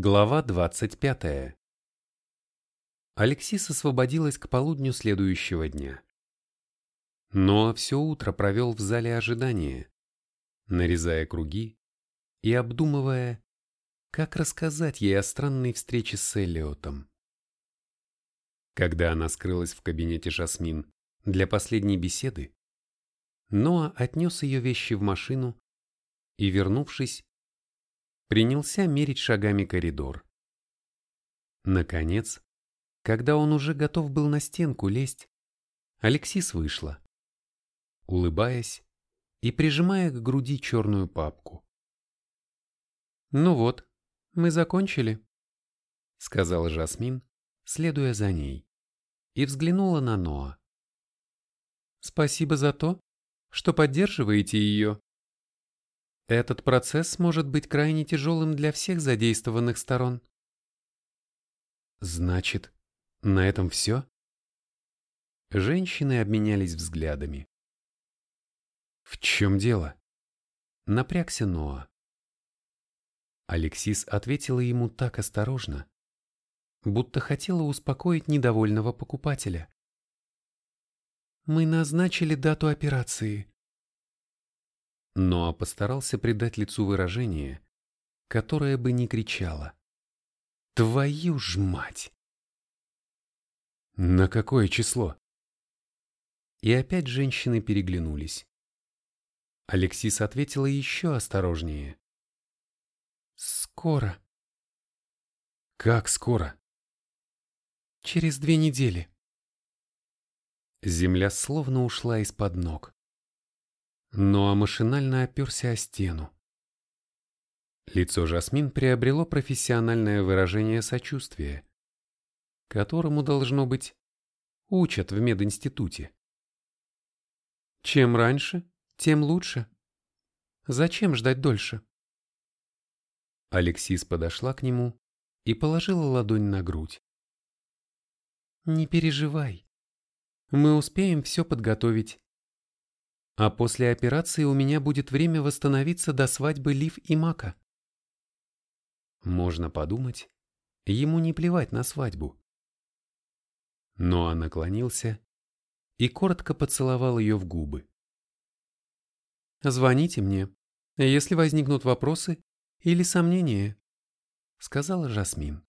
Глава 25. Алексис освободилась к полудню следующего дня. Но все утро провел в зале ожидания, нарезая круги и обдумывая, как рассказать ей о странной встрече с Эллиотом. Когда она скрылась в кабинете Жасмин для последней беседы, Ноа отнес ее вещи в машину и, вернувшись, принялся мерить шагами коридор. Наконец, когда он уже готов был на стенку лезть, Алексис вышла, улыбаясь и прижимая к груди черную папку. «Ну вот, мы закончили», — сказала Жасмин, следуя за ней, и взглянула на Ноа. «Спасибо за то, что поддерживаете ее. Этот процесс может быть крайне тяжелым для всех задействованных сторон. Значит, на этом все? Женщины обменялись взглядами. В чем дело? Напрягся Ноа. Алексис ответила ему так осторожно, будто хотела успокоить недовольного покупателя. «Мы назначили дату операции но постарался придать лицу выражение, которое бы не кричало. «Твою ж мать!» «На какое число?» И опять женщины переглянулись. Алексис ответила еще осторожнее. «Скоро». «Как скоро?» «Через две недели». Земля словно ушла из-под ног но машинально оперся о стену. Лицо Жасмин приобрело профессиональное выражение сочувствия, которому, должно быть, учат в мединституте. Чем раньше, тем лучше. Зачем ждать дольше? Алексис подошла к нему и положила ладонь на грудь. Не переживай. Мы успеем все подготовить а после операции у меня будет время восстановиться до свадьбы Лив и Мака. Можно подумать, ему не плевать на свадьбу. Ноа наклонился и коротко поцеловал ее в губы. «Звоните мне, если возникнут вопросы или сомнения», — сказала Жасмин.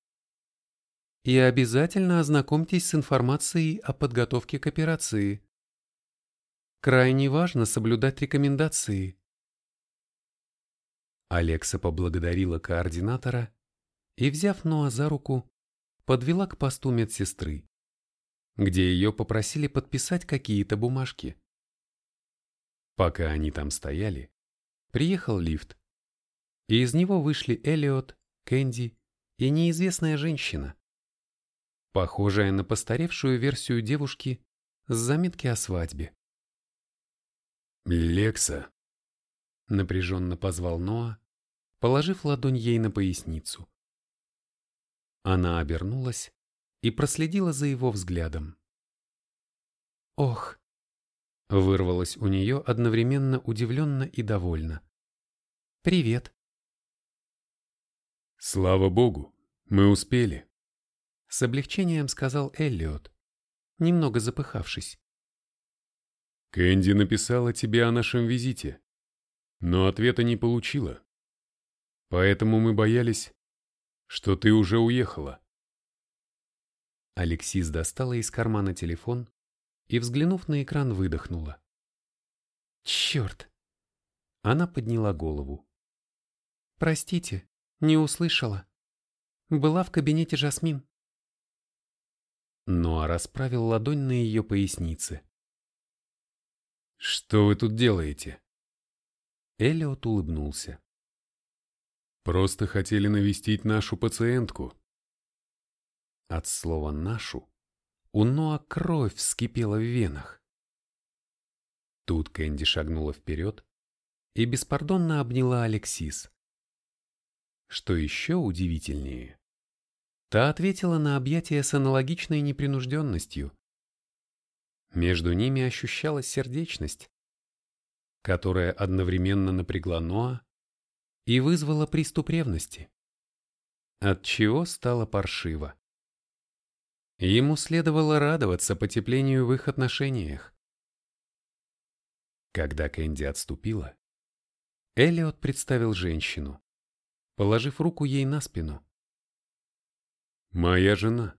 «И обязательно ознакомьтесь с информацией о подготовке к операции. Крайне важно соблюдать рекомендации. Алекса поблагодарила координатора и, взяв Ноа за руку, подвела к посту медсестры, где ее попросили подписать какие-то бумажки. Пока они там стояли, приехал лифт, и из него вышли Элиот, Кэнди и неизвестная женщина, похожая на постаревшую версию девушки с заметки о свадьбе. «Лекса!» — напряженно позвал Ноа, положив ладонь ей на поясницу. Она обернулась и проследила за его взглядом. «Ох!» — вырвалось у нее одновременно удивленно и довольно. «Привет!» «Слава богу, мы успели!» С облегчением сказал Эллиот, немного запыхавшись. Кэнди написала тебе о нашем визите, но ответа не получила. Поэтому мы боялись, что ты уже уехала. Алексис достала из кармана телефон и, взглянув на экран, выдохнула. «Черт!» Она подняла голову. «Простите, не услышала. Была в кабинете Жасмин». Ноа расправил ладонь на ее пояснице. «Что вы тут делаете?» Эллиот улыбнулся. «Просто хотели навестить нашу пациентку». От слова «нашу» у Ноа кровь вскипела в венах. Тут Кэнди шагнула вперед и беспардонно обняла Алексис. Что еще удивительнее, та ответила на объятие с аналогичной непринужденностью, между ними ощущалась сердечность, которая одновременно напрягла Ноа и вызвала приступ ревности. от чего стало паршиво. Ему следовало радоваться потеплению в их отношениях. Когда Кэнди отступила, Элиот представил женщину, положив руку ей на спину. «Моя жена,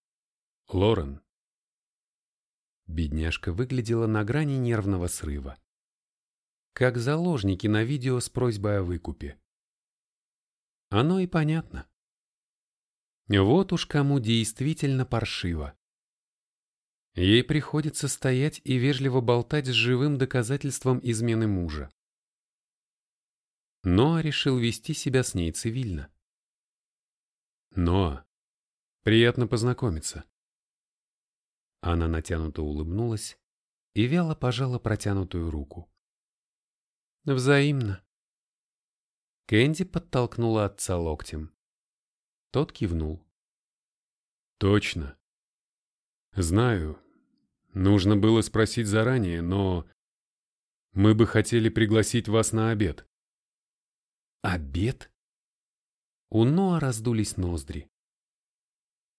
Лорен». Бедняжка выглядела на грани нервного срыва. Как заложники на видео с просьбой о выкупе. Оно и понятно. Вот уж кому действительно паршиво. Ей приходится стоять и вежливо болтать с живым доказательством измены мужа. Ноа решил вести себя с ней цивильно. Ноа, приятно познакомиться. Она натянуто улыбнулась и вяло пожала протянутую руку. Взаимно. Кэнди подтолкнула отца локтем. Тот кивнул. Точно. Знаю. Нужно было спросить заранее, но... Мы бы хотели пригласить вас на обед. Обед? У Ноа раздулись ноздри.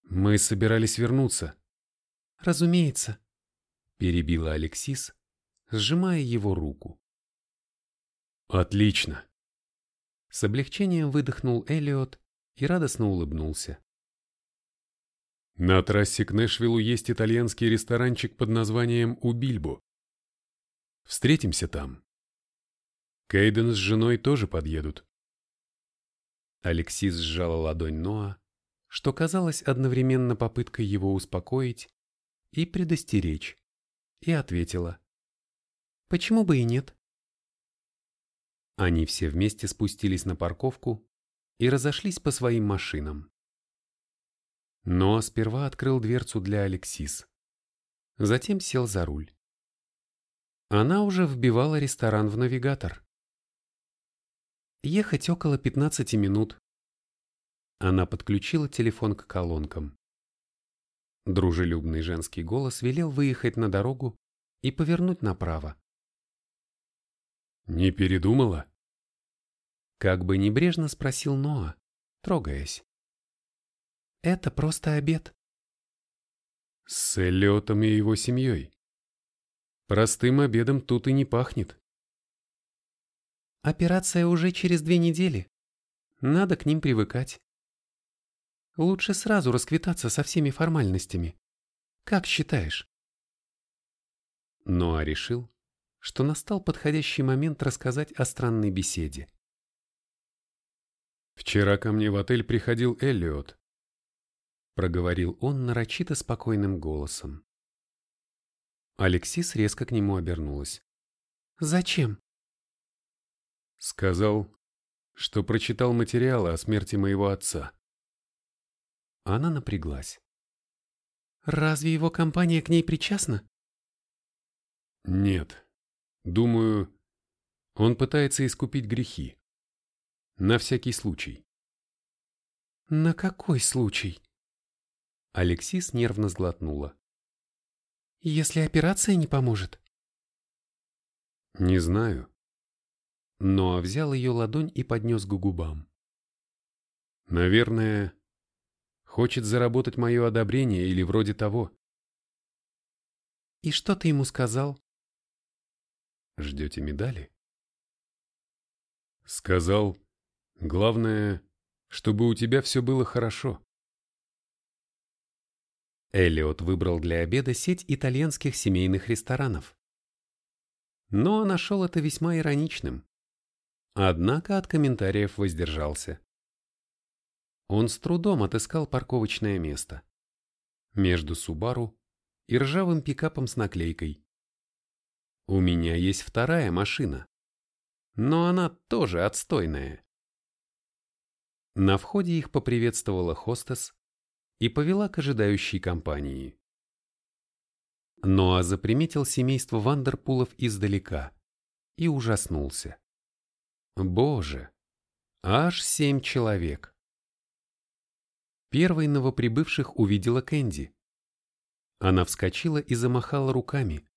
Мы собирались вернуться. Разумеется, перебила Алексис, сжимая его руку. Отлично. С облегчением выдохнул Элиот и радостно улыбнулся. На трассе к Нэшвиллу есть итальянский ресторанчик под названием «Убильбо». Встретимся там. Кейден с женой тоже подъедут. Алексис сжала ладонь Ноа, что казалось одновременно попыткой его успокоить и предостеречь, и ответила. «Почему бы и нет?» Они все вместе спустились на парковку и разошлись по своим машинам. Но сперва открыл дверцу для Алексис. Затем сел за руль. Она уже вбивала ресторан в навигатор. Ехать около 15 минут. Она подключила телефон к колонкам. Дружелюбный женский голос велел выехать на дорогу и повернуть направо. «Не передумала?» Как бы небрежно спросил Ноа, трогаясь. Это просто обед. С Эллиотом и его семьей. Простым обедом тут и не пахнет. Операция уже через две недели. Надо к ним привыкать. Лучше сразу расквитаться со всеми формальностями. Как считаешь? Ноа решил, что настал подходящий момент рассказать о странной беседе. «Вчера ко мне в отель приходил Эллиот», — проговорил он нарочито спокойным голосом. Алексис резко к нему обернулась. «Зачем?» Сказал, что прочитал материалы о смерти моего отца. Она напряглась. «Разве его компания к ней причастна?» «Нет. Думаю, он пытается искупить грехи. На всякий случай. На какой случай? Алексис нервно сглотнула. Если операция не поможет? Не знаю. Но взял ее ладонь и поднес к губам. Наверное, хочет заработать мое одобрение или вроде того. И что ты ему сказал? Ждете медали? Сказал, Главное, чтобы у тебя все было хорошо. Эллиот выбрал для обеда сеть итальянских семейных ресторанов. Но нашел это весьма ироничным. Однако от комментариев воздержался. Он с трудом отыскал парковочное место. Между Субару и ржавым пикапом с наклейкой. У меня есть вторая машина. Но она тоже отстойная. На входе их поприветствовала хостес и повела к ожидающей компании. Ноа заприметил семейство Вандерпулов издалека и ужаснулся. Боже, аж семь человек. Первой новоприбывших увидела Кэнди. Она вскочила и замахала руками,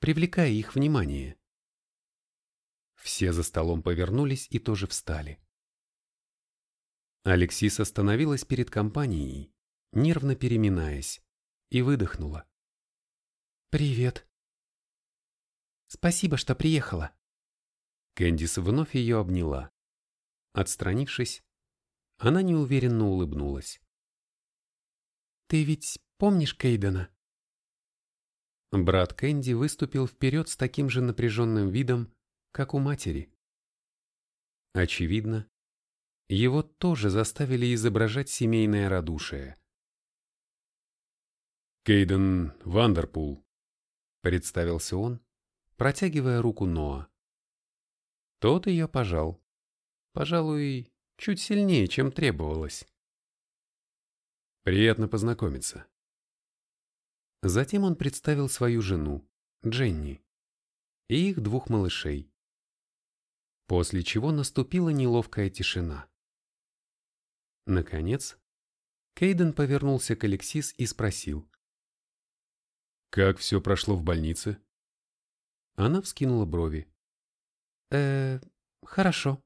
привлекая их внимание. Все за столом повернулись и тоже встали. Алексис остановилась перед компанией, нервно переминаясь, и выдохнула. «Привет». «Спасибо, что приехала». Кэндис вновь ее обняла. Отстранившись, она неуверенно улыбнулась. «Ты ведь помнишь Кейдена?» Брат Кэнди выступил вперед с таким же напряженным видом, как у матери. Очевидно, его тоже заставили изображать семейное радушие. «Кейден Вандерпул», — представился он, протягивая руку Ноа. Тот ее пожал. Пожалуй, чуть сильнее, чем требовалось. «Приятно познакомиться». Затем он представил свою жену, Дженни, и их двух малышей. После чего наступила неловкая тишина. Наконец, Кейден повернулся к Алексис и спросил. «Как все прошло в больнице?» Она вскинула брови. э хорошо».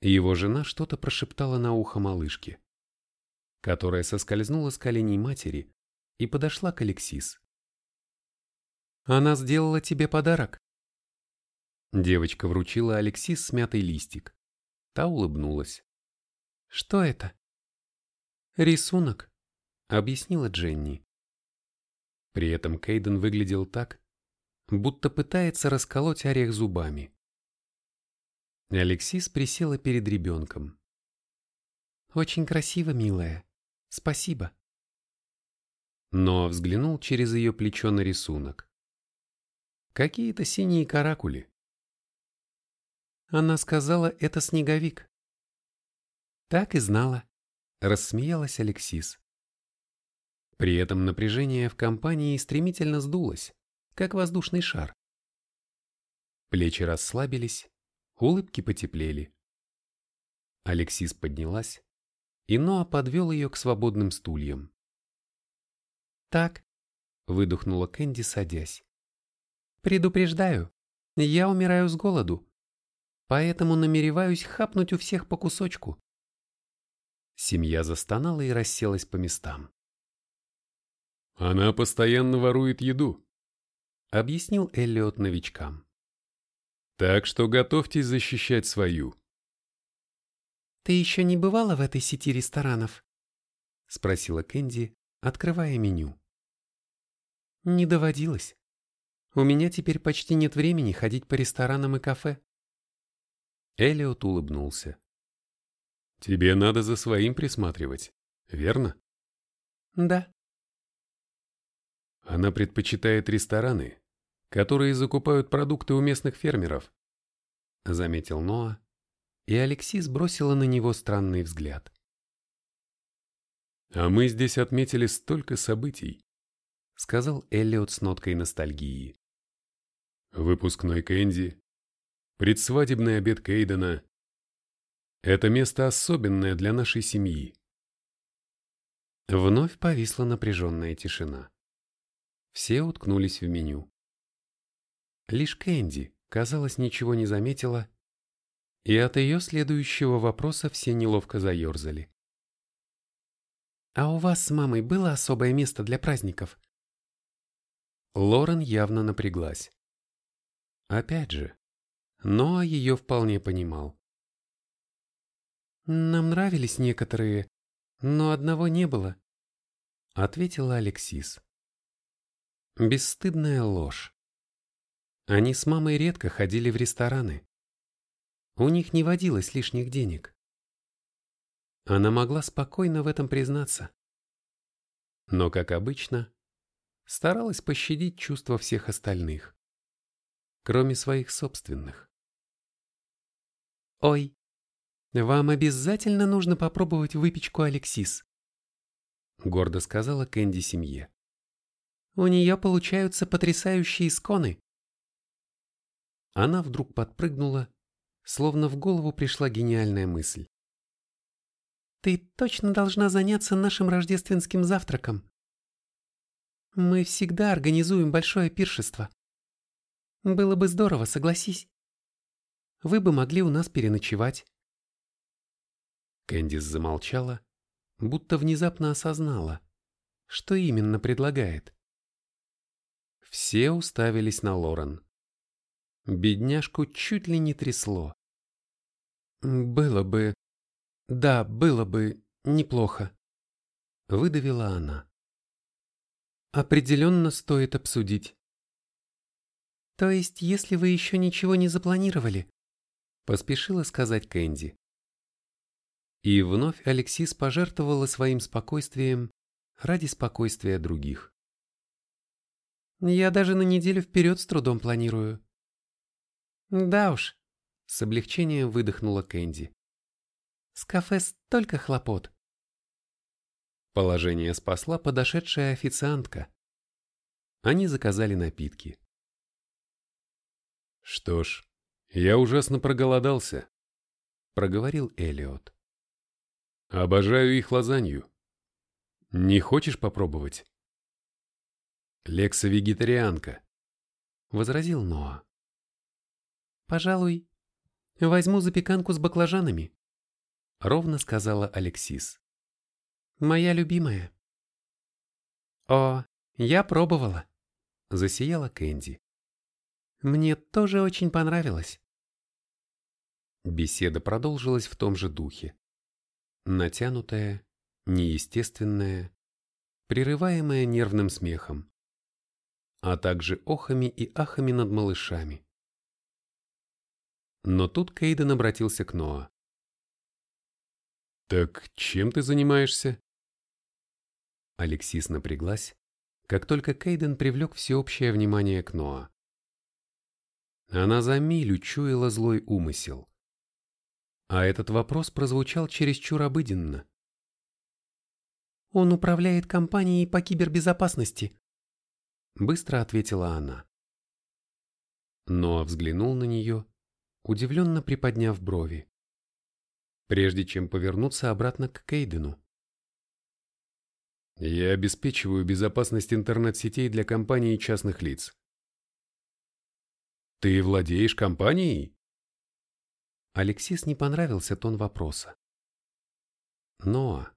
Его жена что-то прошептала на ухо малышке, которая соскользнула с коленей матери и подошла к Алексис. «Она сделала тебе подарок?» Девочка вручила Алексис смятый листик. Та улыбнулась. Что это? Рисунок, объяснила Дженни. При этом Кейден выглядел так, будто пытается расколоть орех зубами. Алексис присела перед ребенком. «Очень красиво, милая. Спасибо». Но взглянул через ее плечо на рисунок. Какие-то синие каракули. Она сказала, это снеговик. Так и знала, рассмеялась Алексис. При этом напряжение в компании стремительно сдулось, как воздушный шар. Плечи расслабились, улыбки потеплели. Алексис поднялась, и Ноа подвел ее к свободным стульям. «Так», — выдохнула Кэнди, садясь. «Предупреждаю, я умираю с голоду, поэтому намереваюсь хапнуть у всех по кусочку. Семья застонала и расселась по местам. «Она постоянно ворует еду», — объяснил Эллиот новичкам. «Так что готовьтесь защищать свою». «Ты еще не бывала в этой сети ресторанов?» — спросила Кэнди, открывая меню. «Не доводилось. У меня теперь почти нет времени ходить по ресторанам и кафе». Эллиот улыбнулся. Тебе надо за своим присматривать, верно? Да. Она предпочитает рестораны, которые закупают продукты у местных фермеров, заметил Ноа, и Алексис бросила на него странный взгляд. А мы здесь отметили столько событий, сказал Эллиот с ноткой ностальгии. Выпускной Кэнди, предсвадебный обед Кейдена, это место особенное для нашей семьи. Вновь повисла напряженная тишина. Все уткнулись в меню. Лишь Кэнди, казалось, ничего не заметила, и от ее следующего вопроса все неловко заерзали. «А у вас с мамой было особое место для праздников?» Лорен явно напряглась. Опять же, но ее вполне понимал. «Нам нравились некоторые, но одного не было», — ответила Алексис. Бесстыдная ложь. Они с мамой редко ходили в рестораны. У них не водилось лишних денег. Она могла спокойно в этом признаться. Но, как обычно, старалась пощадить чувства всех остальных, кроме своих собственных. «Ой, «Вам обязательно нужно попробовать выпечку Алексис», — гордо сказала Кэнди семье. «У нее получаются потрясающие сконы». Она вдруг подпрыгнула, словно в голову пришла гениальная мысль. «Ты точно должна заняться нашим рождественским завтраком. Мы всегда организуем большое пиршество. Было бы здорово, согласись. Вы бы могли у нас переночевать. Кэндис замолчала, будто внезапно осознала, что именно предлагает. Все уставились на Лорен. Бедняжку чуть ли не трясло. «Было бы... Да, было бы неплохо», — выдавила она. «Определенно стоит обсудить». «То есть, если вы еще ничего не запланировали?» — поспешила сказать Кэнди. И вновь Алексис пожертвовала своим спокойствием ради спокойствия других. «Я даже на неделю вперед с трудом планирую». «Да уж», — с облегчением выдохнула Кэнди. «С кафе столько хлопот». Положение спасла подошедшая официантка. Они заказали напитки. «Что ж, я ужасно проголодался», — проговорил Элиот. «Обожаю их лазанью. Не хочешь попробовать?» «Лекса вегетарианка», — возразил Ноа. «Пожалуй, возьму запеканку с баклажанами», — ровно сказала Алексис. «Моя любимая». «О, я пробовала», — засияла Кэнди. Мне тоже очень понравилось. Беседа продолжилась в том же духе. Натянутая, неестественная, прерываемая нервным смехом, а также охами и ахами над малышами. Но тут Кейден обратился к Ноа. «Так чем ты занимаешься?» Алексис напряглась, как только Кейден привлек всеобщее внимание к Ноа. Она за милю чуяла злой умысел. А этот вопрос прозвучал чересчур обыденно. «Он управляет компанией по кибербезопасности», — быстро ответила она. Ноа взглянул на нее, удивленно приподняв брови, прежде чем повернуться обратно к Кейдену. «Я обеспечиваю безопасность интернет-сетей для компаний и частных лиц», ты владеешь компанией? Алексис не понравился тон вопроса. Но,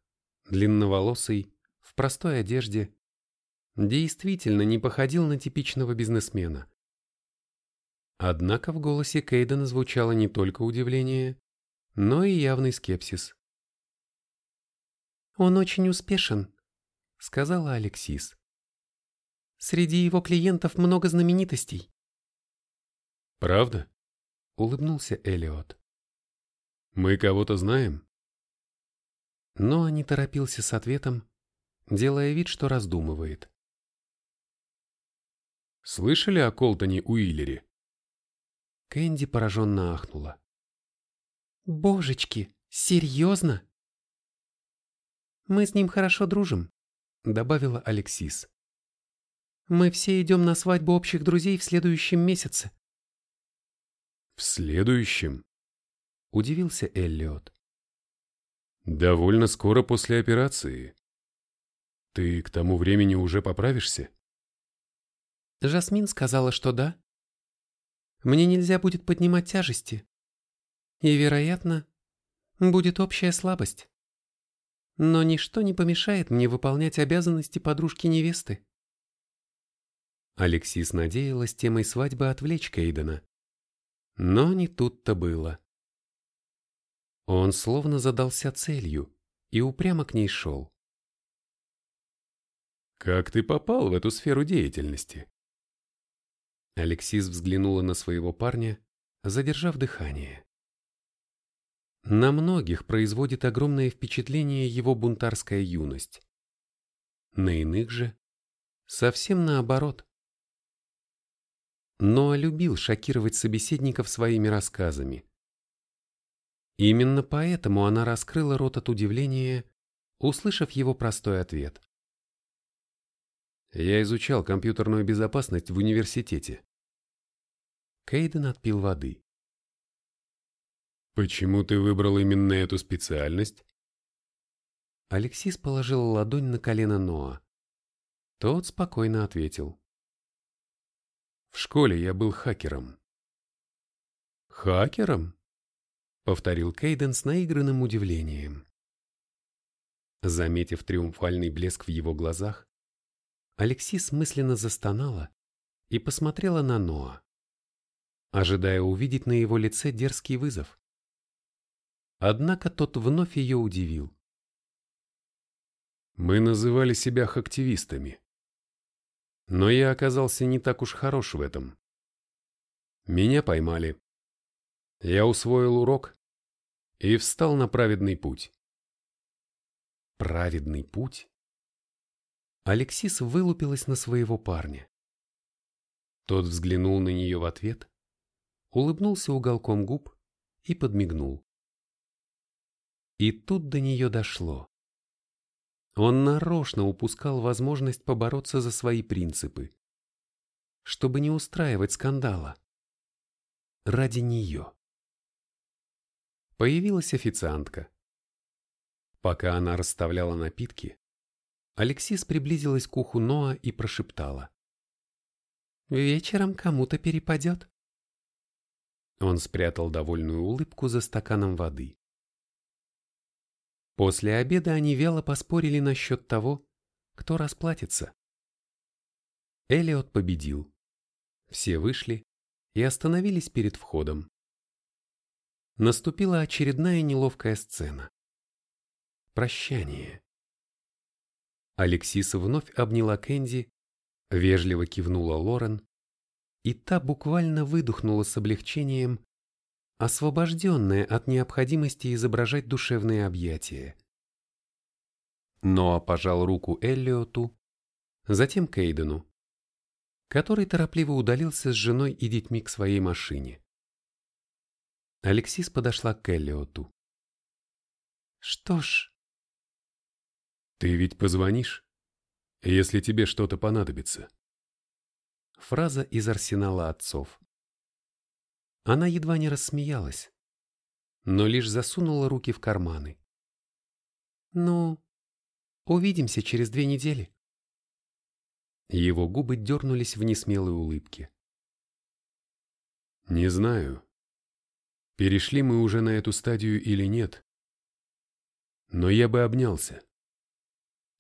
длинноволосый, в простой одежде, действительно не походил на типичного бизнесмена. Однако в голосе Кейдена звучало не только удивление, но и явный скепсис. «Он очень успешен», — сказала Алексис. «Среди его клиентов много знаменитостей. Правда? Улыбнулся Элиот. Мы кого-то знаем? Но не торопился с ответом, делая вид, что раздумывает. Слышали о Колтоне Уиллере? Кэнди пораженно ахнула. «Божечки, серьезно?» «Мы с ним хорошо дружим», — добавила Алексис. «Мы все идем на свадьбу общих друзей в следующем месяце. В следующем? Удивился Эллиот. Довольно скоро после операции. Ты к тому времени уже поправишься? Жасмин сказала, что да. Мне нельзя будет поднимать тяжести. И, вероятно, будет общая слабость. Но ничто не помешает мне выполнять обязанности подружки невесты. Алексис надеялась темой свадьбы отвлечь Кейдена. Но не тут-то было. Он словно задался целью и упрямо к ней шел. «Как ты попал в эту сферу деятельности?» Алексис взглянула на своего парня, задержав дыхание. На многих производит огромное впечатление его бунтарская юность. На иных же совсем наоборот но любил шокировать собеседников своими рассказами. Именно поэтому она раскрыла рот от удивления, услышав его простой ответ. Я изучал компьютерную безопасность в университете. Кейден отпил воды. Почему ты выбрал именно эту специальность? Алексис положил ладонь на колено Ноа. Тот спокойно ответил. В школе я был хакером. Хакером? Повторил Кейден с наигранным удивлением. Заметив триумфальный блеск в его глазах, Алексис мысленно застонала и посмотрела на Ноа, ожидая увидеть на его лице дерзкий вызов. Однако тот вновь ее удивил. Мы называли себя хактивистами. Но я оказался не так уж хорош в этом. Меня поймали. Я усвоил урок и встал на праведный путь. Праведный путь? Алексис вылупилась на своего парня. Тот взглянул на нее в ответ, улыбнулся уголком губ и подмигнул. И тут до нее дошло. Он нарочно упускал возможность побороться за свои принципы, чтобы не устраивать скандала. Ради нее. Появилась официантка. Пока она расставляла напитки, Алексис приблизилась к уху Ноа и прошептала. «Вечером кому-то перепадет». Он спрятал довольную улыбку за стаканом воды. После обеда они вяло поспорили насчет того, кто расплатится. Элиот победил. Все вышли и остановились перед входом. Наступила очередная неловкая сцена. Прощание. Алексис вновь обняла Кэнди, вежливо кивнула Лорен, и та буквально выдохнула с облегчением, освобожденная от необходимости изображать душевные объятия. Ноа пожал руку Эллиоту, затем Кейдену, который торопливо удалился с женой и детьми к своей машине. Алексис подошла к Эллиоту. «Что ж...» «Ты ведь позвонишь, если тебе что-то понадобится?» Фраза из арсенала отцов. Она едва не рассмеялась, но лишь засунула руки в карманы. «Ну, увидимся через две недели». Его губы дернулись в несмелой улыбке. «Не знаю, перешли мы уже на эту стадию или нет, но я бы обнялся,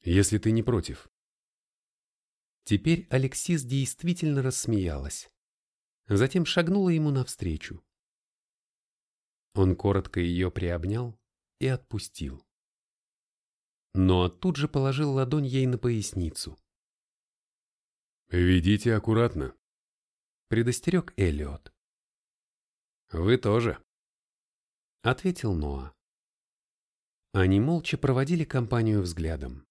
если ты не против». Теперь Алексис действительно рассмеялась затем шагнула ему навстречу. Он коротко ее приобнял и отпустил. Но тут же положил ладонь ей на поясницу. «Ведите аккуратно», — предостерег Элиот. «Вы тоже», — ответил Ноа. Они молча проводили компанию взглядом.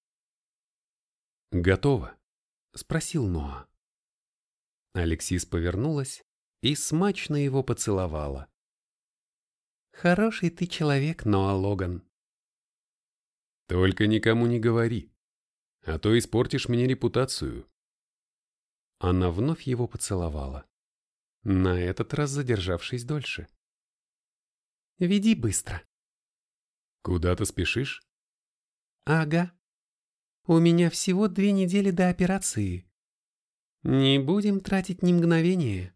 «Готово?» — спросил Ноа. Алексис повернулась и смачно его поцеловала. «Хороший ты человек, Ноа Логан». «Только никому не говори, а то испортишь мне репутацию». Она вновь его поцеловала, на этот раз задержавшись дольше. «Веди быстро». «Куда ты спешишь?» «Ага. У меня всего две недели до операции. Не будем тратить ни мгновения.